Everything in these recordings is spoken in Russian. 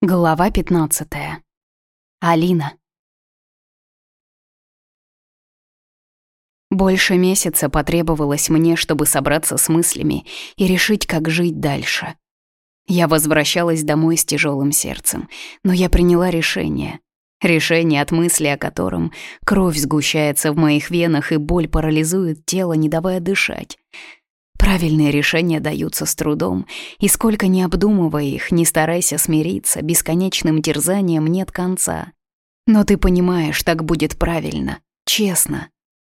Глава 15. Алина. Больше месяца потребовалось мне, чтобы собраться с мыслями и решить, как жить дальше. Я возвращалась домой с тяжелым сердцем, но я приняла решение. Решение, от мысли о котором кровь сгущается в моих венах и боль парализует тело, не давая дышать. Правильные решения даются с трудом, и сколько не обдумывая их, не старайся смириться, бесконечным терзанием нет конца. Но ты понимаешь, так будет правильно, честно.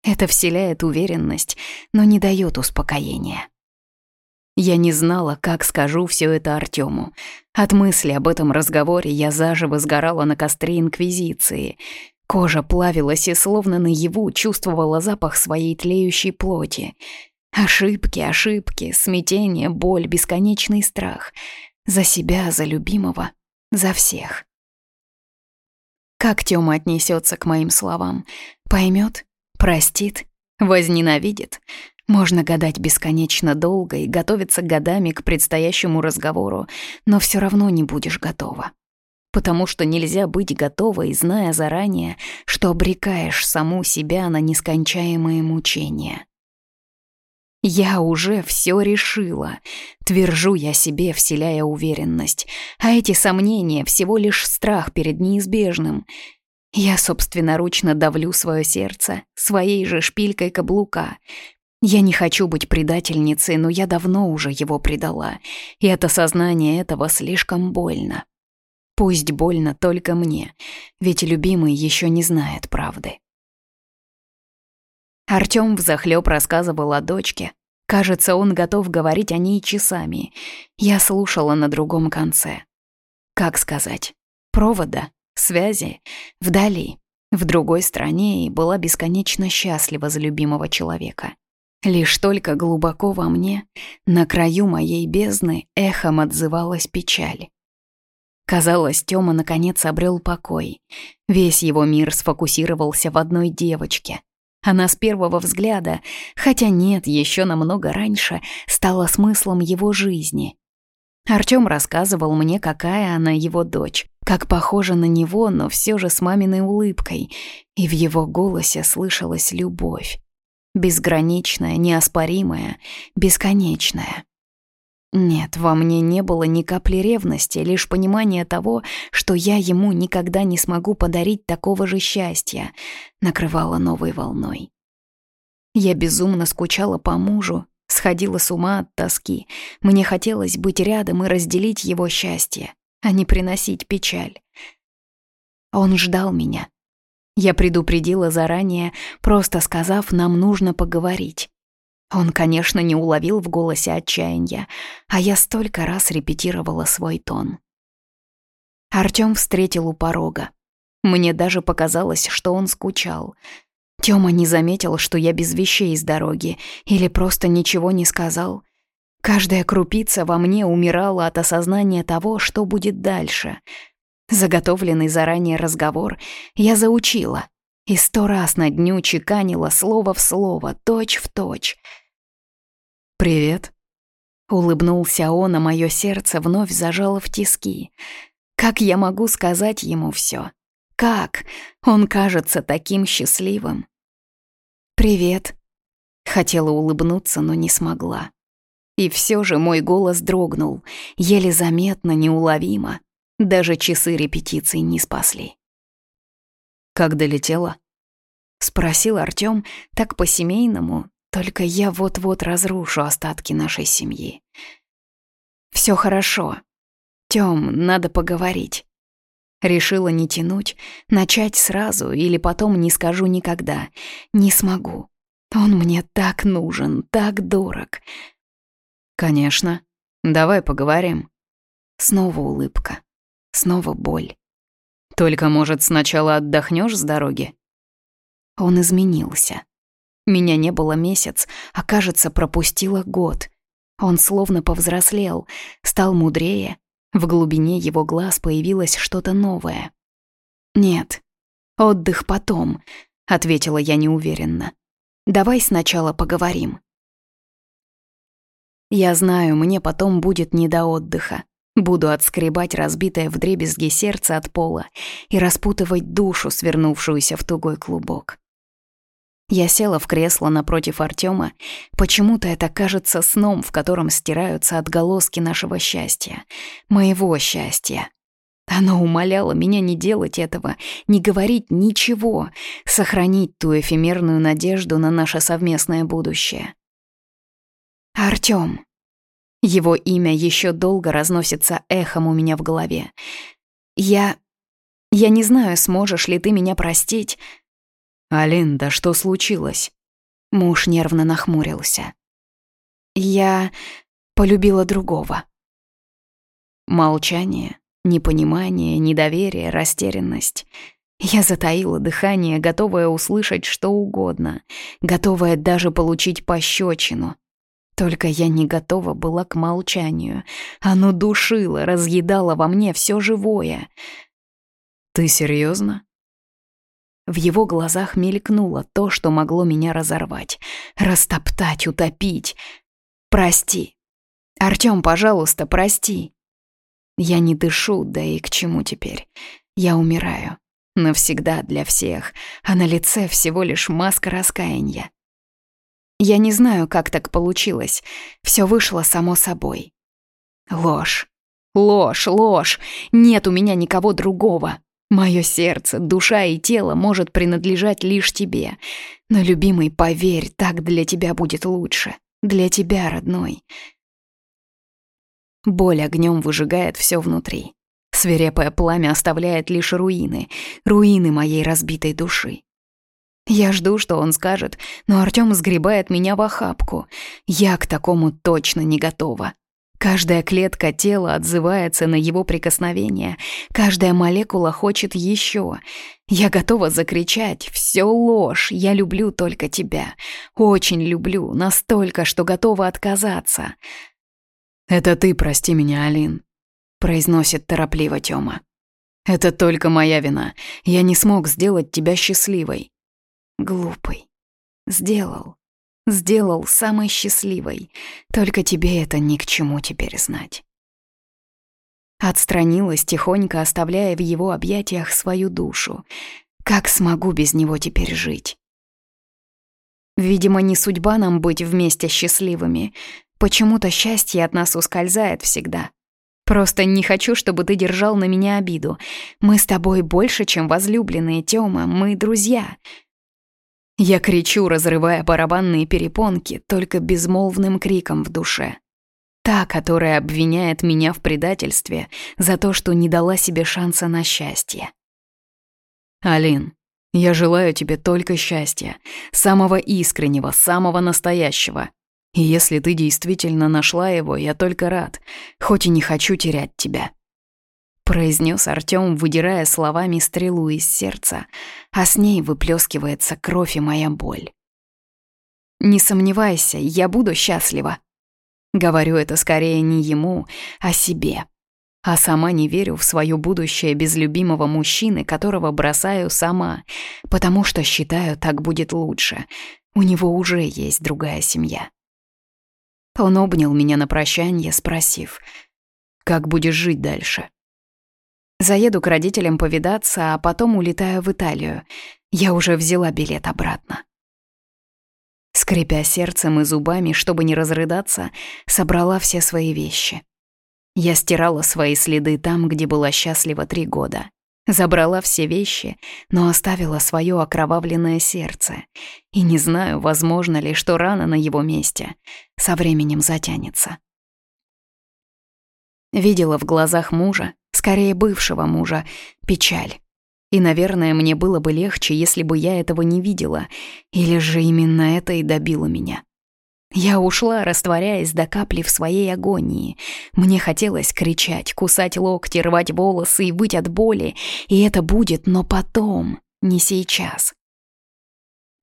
Это вселяет уверенность, но не дает успокоения. Я не знала, как скажу все это Артему. От мысли об этом разговоре я заживо сгорала на костре Инквизиции. Кожа плавилась и словно наяву чувствовала запах своей тлеющей плоти — Ошибки, ошибки, смятение, боль, бесконечный страх. За себя, за любимого, за всех. Как Тёма отнесется к моим словам? Поймет? Простит? Возненавидит? Можно гадать бесконечно долго и готовиться годами к предстоящему разговору, но все равно не будешь готова. Потому что нельзя быть готовой, зная заранее, что обрекаешь саму себя на нескончаемые мучения. Я уже все решила. Твержу я себе, вселяя уверенность. А эти сомнения — всего лишь страх перед неизбежным. Я собственноручно давлю свое сердце своей же шпилькой каблука. Я не хочу быть предательницей, но я давно уже его предала. И от осознания этого слишком больно. Пусть больно только мне, ведь любимый еще не знает правды. Артём взахлёб рассказывал о дочке. Кажется, он готов говорить о ней часами. Я слушала на другом конце. Как сказать? Провода, связи, вдали, в другой стране и была бесконечно счастлива за любимого человека. Лишь только глубоко во мне, на краю моей бездны, эхом отзывалась печаль. Казалось, Тёма наконец обрел покой. Весь его мир сфокусировался в одной девочке. Она с первого взгляда, хотя нет, еще намного раньше, стала смыслом его жизни. Артём рассказывал мне, какая она его дочь, как похожа на него, но все же с маминой улыбкой, и в его голосе слышалась любовь. Безграничная, неоспоримая, бесконечная. Нет, во мне не было ни капли ревности, лишь понимание того, что я ему никогда не смогу подарить такого же счастья, накрывало новой волной. Я безумно скучала по мужу, сходила с ума от тоски. Мне хотелось быть рядом и разделить его счастье, а не приносить печаль. Он ждал меня. Я предупредила заранее, просто сказав, нам нужно поговорить. Он, конечно, не уловил в голосе отчаяния, а я столько раз репетировала свой тон. Артём встретил у порога. Мне даже показалось, что он скучал. Тёма не заметил, что я без вещей из дороги, или просто ничего не сказал. Каждая крупица во мне умирала от осознания того, что будет дальше. Заготовленный заранее разговор я заучила и сто раз на дню чеканила слово в слово, точь в точь — «Привет». Улыбнулся он, а мое сердце вновь зажало в тиски. Как я могу сказать ему все? Как? Он кажется таким счастливым. «Привет». Хотела улыбнуться, но не смогла. И все же мой голос дрогнул, еле заметно, неуловимо. Даже часы репетиций не спасли. «Как долетела?» — спросил Артём так по-семейному, только я вот-вот разрушу остатки нашей семьи. Все хорошо. Тём, надо поговорить. Решила не тянуть, начать сразу или потом не скажу никогда. Не смогу. Он мне так нужен, так дорог. Конечно. Давай поговорим. Снова улыбка. Снова боль. Только, может, сначала отдохнешь с дороги? Он изменился. Меня не было месяц, а, кажется, пропустила год. Он словно повзрослел, стал мудрее. В глубине его глаз появилось что-то новое. «Нет, отдых потом», — ответила я неуверенно. «Давай сначала поговорим». Я знаю, мне потом будет не до отдыха. Буду отскребать разбитое вдребезги сердце от пола и распутывать душу, свернувшуюся в тугой клубок. Я села в кресло напротив Артема. Почему-то это кажется сном, в котором стираются отголоски нашего счастья. Моего счастья. Оно умоляло меня не делать этого, не говорить ничего, сохранить ту эфемерную надежду на наше совместное будущее. Артём. Его имя еще долго разносится эхом у меня в голове. Я... Я не знаю, сможешь ли ты меня простить, «Алин, да что случилось?» Муж нервно нахмурился. «Я полюбила другого». Молчание, непонимание, недоверие, растерянность. Я затаила дыхание, готовая услышать что угодно, готовая даже получить пощечину. Только я не готова была к молчанию. Оно душило, разъедало во мне все живое. «Ты серьезно? В его глазах мелькнуло то, что могло меня разорвать, растоптать, утопить. «Прости. Артём, пожалуйста, прости». Я не дышу, да и к чему теперь? Я умираю. Навсегда для всех, а на лице всего лишь маска раскаяния. Я не знаю, как так получилось. Все вышло само собой. Ложь. Ложь, ложь. Нет у меня никого другого. Мое сердце, душа и тело может принадлежать лишь тебе. Но, любимый, поверь, так для тебя будет лучше. Для тебя, родной. Боль огнем выжигает все внутри. Свирепое пламя оставляет лишь руины, руины моей разбитой души. Я жду, что он скажет, но Артём сгребает меня в охапку. Я к такому точно не готова. Каждая клетка тела отзывается на его прикосновение, каждая молекула хочет еще. Я готова закричать «Все ложь, я люблю только тебя, очень люблю, настолько, что готова отказаться». «Это ты прости меня, Алин», — произносит торопливо Тёма. «Это только моя вина, я не смог сделать тебя счастливой». Глупый. Сделал. Сделал самой счастливой. Только тебе это ни к чему теперь знать. Отстранилась тихонько, оставляя в его объятиях свою душу. Как смогу без него теперь жить? Видимо, не судьба нам быть вместе счастливыми. Почему-то счастье от нас ускользает всегда. Просто не хочу, чтобы ты держал на меня обиду. Мы с тобой больше, чем возлюбленные, Тёма, мы друзья. Я кричу, разрывая барабанные перепонки, только безмолвным криком в душе. Та, которая обвиняет меня в предательстве за то, что не дала себе шанса на счастье. Алин, я желаю тебе только счастья, самого искреннего, самого настоящего. И если ты действительно нашла его, я только рад, хоть и не хочу терять тебя произнес Артём, выдирая словами стрелу из сердца, а с ней выплескивается кровь и моя боль. «Не сомневайся, я буду счастлива». Говорю это скорее не ему, а себе. А сама не верю в свое будущее без любимого мужчины, которого бросаю сама, потому что считаю, так будет лучше. У него уже есть другая семья. Он обнял меня на прощание, спросив, «Как будешь жить дальше?» Заеду к родителям повидаться, а потом улетаю в Италию. Я уже взяла билет обратно. Скрипя сердцем и зубами, чтобы не разрыдаться, собрала все свои вещи. Я стирала свои следы там, где была счастлива три года. Забрала все вещи, но оставила свое окровавленное сердце. И не знаю, возможно ли, что рана на его месте со временем затянется. Видела в глазах мужа, скорее бывшего мужа, печаль. И, наверное, мне было бы легче, если бы я этого не видела, или же именно это и добило меня. Я ушла, растворяясь до капли в своей агонии. Мне хотелось кричать, кусать локти, рвать волосы и быть от боли, и это будет, но потом, не сейчас.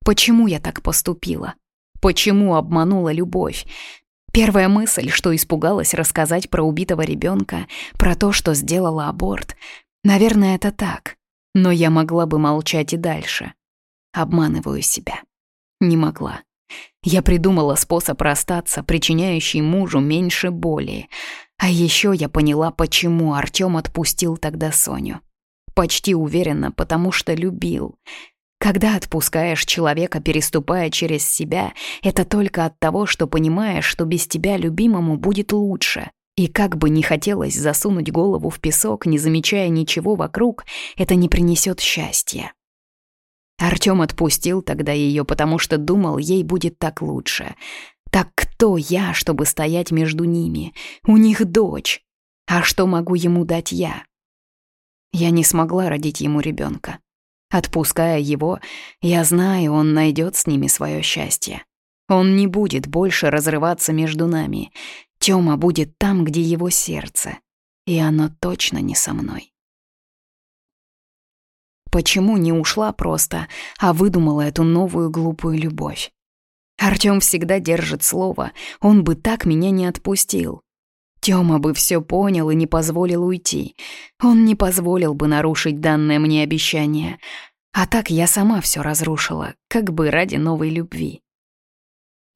Почему я так поступила? Почему обманула любовь? Первая мысль, что испугалась рассказать про убитого ребенка, про то, что сделала аборт. Наверное, это так. Но я могла бы молчать и дальше. Обманываю себя. Не могла. Я придумала способ расстаться, причиняющий мужу меньше боли. А еще я поняла, почему Артём отпустил тогда Соню. Почти уверенно, потому что любил. Когда отпускаешь человека, переступая через себя, это только от того, что понимаешь, что без тебя любимому будет лучше. И как бы не хотелось засунуть голову в песок, не замечая ничего вокруг, это не принесет счастья. Артём отпустил тогда ее, потому что думал, ей будет так лучше. Так кто я, чтобы стоять между ними? У них дочь. А что могу ему дать я? Я не смогла родить ему ребенка. Отпуская его, я знаю, он найдет с ними свое счастье. Он не будет больше разрываться между нами. Тёма будет там, где его сердце. И оно точно не со мной. Почему не ушла просто, а выдумала эту новую глупую любовь? Артём всегда держит слово, он бы так меня не отпустил. Тёма бы всё понял и не позволил уйти. Он не позволил бы нарушить данное мне обещание. А так я сама всё разрушила, как бы ради новой любви.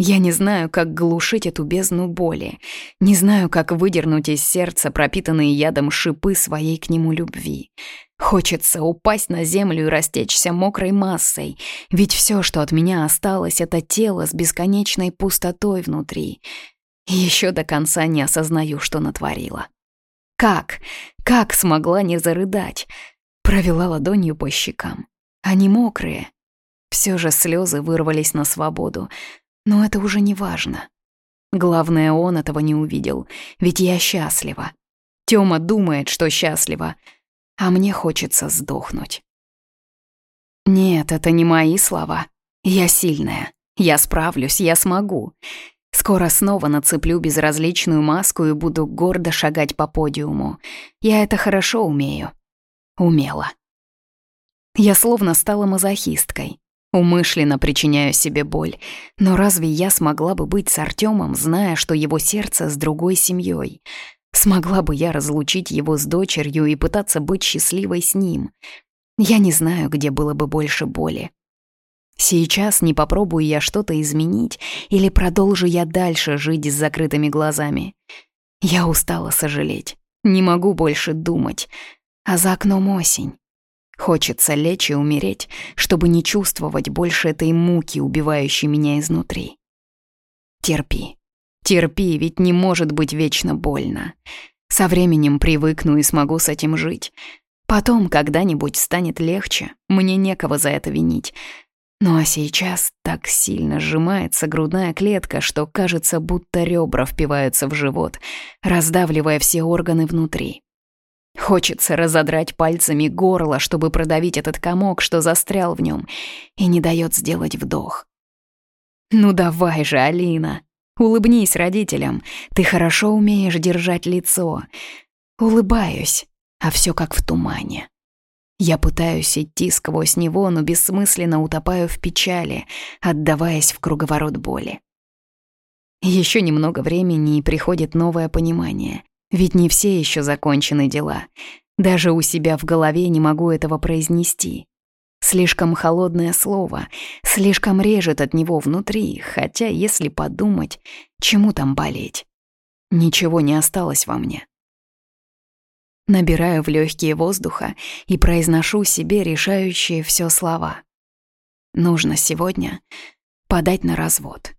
Я не знаю, как глушить эту бездну боли, не знаю, как выдернуть из сердца пропитанные ядом шипы своей к нему любви. Хочется упасть на землю и растечься мокрой массой, ведь все, что от меня осталось, это тело с бесконечной пустотой внутри. Еще до конца не осознаю, что натворила. Как? Как смогла не зарыдать? Провела ладонью по щекам. Они мокрые. Все же слезы вырвались на свободу, но это уже не важно. Главное, он этого не увидел, ведь я счастлива. Тёма думает, что счастлива, а мне хочется сдохнуть. Нет, это не мои слова. Я сильная. Я справлюсь, я смогу. Скоро снова нацеплю безразличную маску и буду гордо шагать по подиуму. Я это хорошо умею. Умела. Я словно стала мазохисткой. Умышленно причиняю себе боль. Но разве я смогла бы быть с Артемом, зная, что его сердце с другой семьей? Смогла бы я разлучить его с дочерью и пытаться быть счастливой с ним? Я не знаю, где было бы больше боли. Сейчас не попробую я что-то изменить или продолжу я дальше жить с закрытыми глазами. Я устала сожалеть, не могу больше думать. А за окном осень. Хочется лечь и умереть, чтобы не чувствовать больше этой муки, убивающей меня изнутри. Терпи. Терпи, ведь не может быть вечно больно. Со временем привыкну и смогу с этим жить. Потом когда-нибудь станет легче, мне некого за это винить. Ну а сейчас так сильно сжимается грудная клетка, что кажется, будто ребра впиваются в живот, раздавливая все органы внутри. Хочется разодрать пальцами горло, чтобы продавить этот комок, что застрял в нем, и не дает сделать вдох. «Ну давай же, Алина, улыбнись родителям, ты хорошо умеешь держать лицо». Улыбаюсь, а все как в тумане. Я пытаюсь идти сквозь него, но бессмысленно утопаю в печали, отдаваясь в круговорот боли. Еще немного времени, и приходит новое понимание. Ведь не все еще закончены дела. Даже у себя в голове не могу этого произнести. Слишком холодное слово, слишком режет от него внутри, хотя, если подумать, чему там болеть? Ничего не осталось во мне. Набираю в легкие воздуха и произношу себе решающие все слова. Нужно сегодня подать на развод.